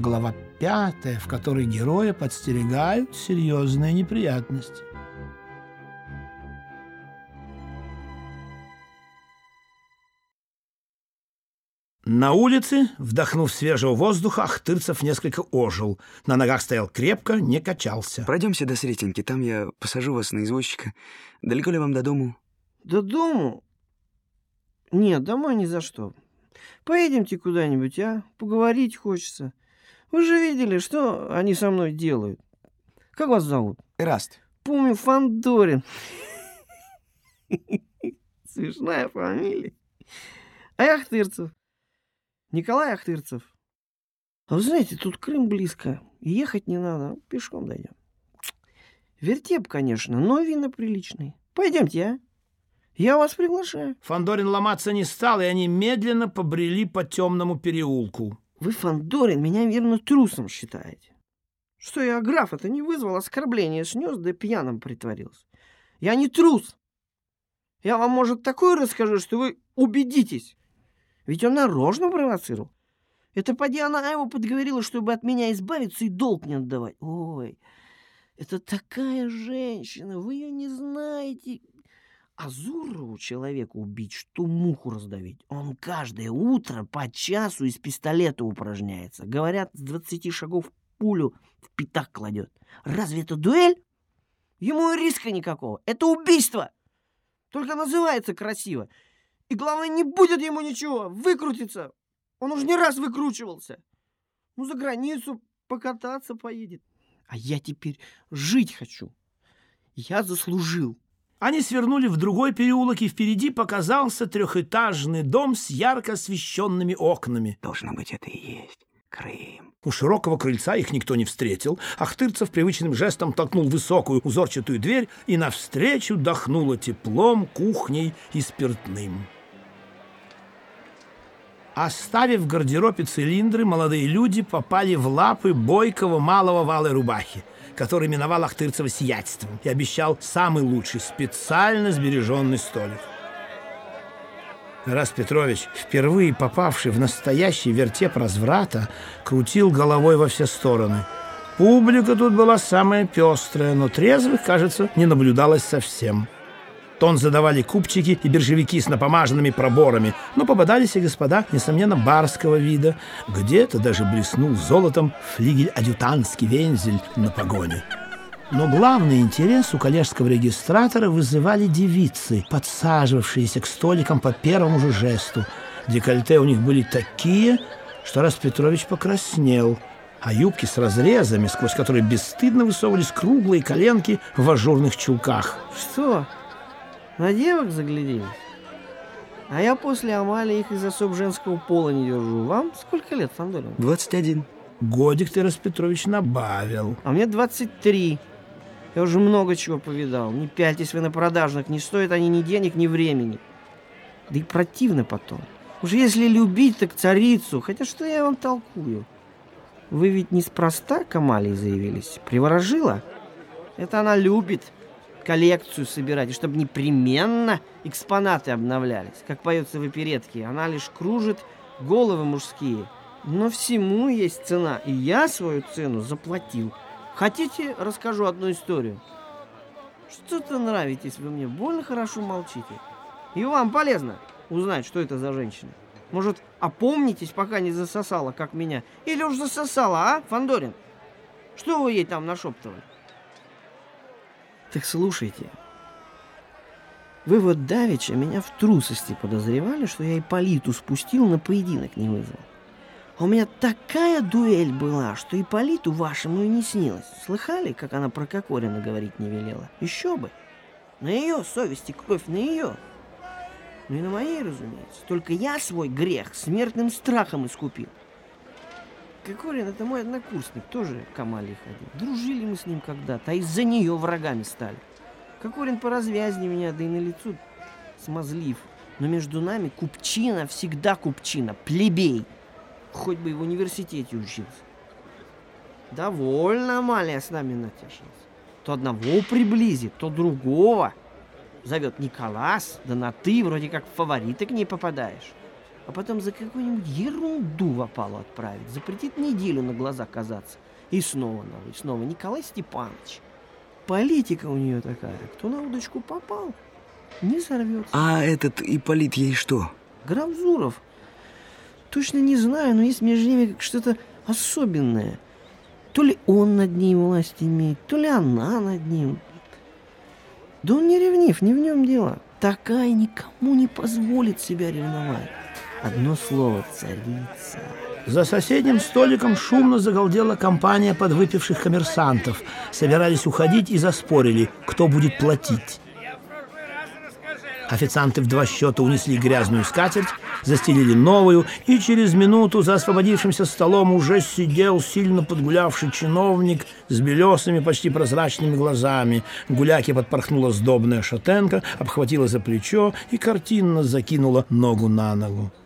Глава пятая, в которой героя подстерегают серьезные неприятности. На улице, вдохнув свежего воздуха, Ахтырцев несколько ожил. На ногах стоял крепко, не качался. Пройдемте до Сретеньки, там я посажу вас на извозчика. Далеко ли вам до дому? До дому? Нет, домой ни за что. Поедемте куда-нибудь, а? Поговорить хочется. Вы же видели, что они со мной делают. Как вас зовут? Эраст. Помню, Фандорин. Смешная фамилия. А я Ахтырцев. Николай Ахтырцев. А вы знаете, тут Крым близко. Ехать не надо, пешком дойдем. Вертеп, конечно, но вина приличный. Пойдемте, а? Я вас приглашаю. Фандорин ломаться не стал, и они медленно побрели по темному переулку. Вы, Фандорин, меня верно трусом считаете. Что я граф это не вызвал, оскорбление снес, да пьяным притворился. Я не трус. Я вам, может, такое расскажу, что вы убедитесь. Ведь он нарочно провоцировал. Это поди она его подговорила, чтобы от меня избавиться и долг не отдавать. Ой, это такая женщина, вы ее не знаете. Азурову человека убить, что муху раздавить. Он каждое утро по часу из пистолета упражняется. Говорят, с двадцати шагов пулю в пятак кладет. Разве это дуэль? Ему и риска никакого. Это убийство. Только называется красиво. И главное, не будет ему ничего, выкрутится. Он уже не раз выкручивался. Ну, за границу покататься поедет. А я теперь жить хочу. Я заслужил. Они свернули в другой переулок, и впереди показался трехэтажный дом с ярко освещенными окнами. Должно быть, это и есть Крым. У широкого крыльца их никто не встретил. Ахтырцев привычным жестом толкнул высокую узорчатую дверь, и навстречу дохнуло теплом, кухней и спиртным. Оставив в гардеробе цилиндры, молодые люди попали в лапы бойкого малого валы рубахи, который миновал Ахтырцева сиятельством и обещал самый лучший, специально сбереженный столик. Тарас Петрович, впервые попавший в настоящий вертеп разврата, крутил головой во все стороны. Публика тут была самая пестрая, но трезвых, кажется, не наблюдалось совсем. Тон задавали купчики и биржевики с напомаженными проборами, но попадались и господа, несомненно, барского вида. Где-то даже блеснул золотом флигель-адъютантский вензель на погоне. Но главный интерес у коллежского регистратора вызывали девицы, подсаживавшиеся к столикам по первому же жесту. Декольте у них были такие, что Рас Петрович покраснел, а юбки с разрезами, сквозь которые бесстыдно высовывались круглые коленки в ажурных чулках. Что? На девок загляделись? А я после Амали их из особ женского пола не держу. Вам сколько лет, Фандорин? 21. Годик ты, Распетрович, набавил. А мне 23. Я уже много чего повидал. Не пяльтесь вы на продажных, не стоят они ни денег, ни времени. Да и противно потом. Уж если любить, так царицу. Хотя что я вам толкую? Вы ведь неспроста к Амалии заявились. Приворожила? Это она любит коллекцию собирать, и чтобы непременно экспонаты обновлялись. Как поется в оперетке, она лишь кружит головы мужские. Но всему есть цена, и я свою цену заплатил. Хотите, расскажу одну историю? Что-то нравитесь вы мне, больно хорошо молчите. И вам полезно узнать, что это за женщина. Может, опомнитесь, пока не засосала, как меня. Или уж засосала, а, Фандорин? Что вы ей там нашептывали? Так слушайте. Вы вот давеча меня в трусости подозревали, что я Ипполиту спустил, на поединок не вызвал. А у меня такая дуэль была, что Ипполиту вашему и не снилось. Слыхали, как она про Кокорина говорить не велела? Еще бы. На ее совести кровь, на ее. Ну и на моей, разумеется. Только я свой грех смертным страхом искупил. Кокорин это мой однокурсник, тоже к Амалии ходил. Дружили мы с ним когда-то, а из-за нее врагами стали. Кокорин поразвязнее меня, да и на лицо смазлив. Но между нами купчина всегда купчина, плебей. Хоть бы и в университете учился. Довольно Амалия с нами натешилась. То одного приблизит, то другого. Зовет Николас, да на ты вроде как в фавориты к ней попадаешь. А потом за какую-нибудь ерунду в опалу отправит, запретит неделю на глаза казаться. И снова новый, снова Николай Степанович. Политика у нее такая, кто на удочку попал, не сорвется. А этот Ипполит ей что? Граф Зуров. Точно не знаю, но есть между ними что-то особенное. То ли он над ней власть имеет, то ли она над ним. Да он не ревнив, не в нем дело. Такая никому не позволит себя ревновать. Одно слово – царица. За соседним столиком шумно загалдела компания подвыпивших коммерсантов. Собирались уходить и заспорили, кто будет платить. Официанты в два счета унесли грязную скатерть, застелили новую, и через минуту за освободившимся столом уже сидел сильно подгулявший чиновник с белесыми, почти прозрачными глазами. Гуляки подпорхнула сдобная шатенка, обхватила за плечо и картинно закинула ногу на ногу.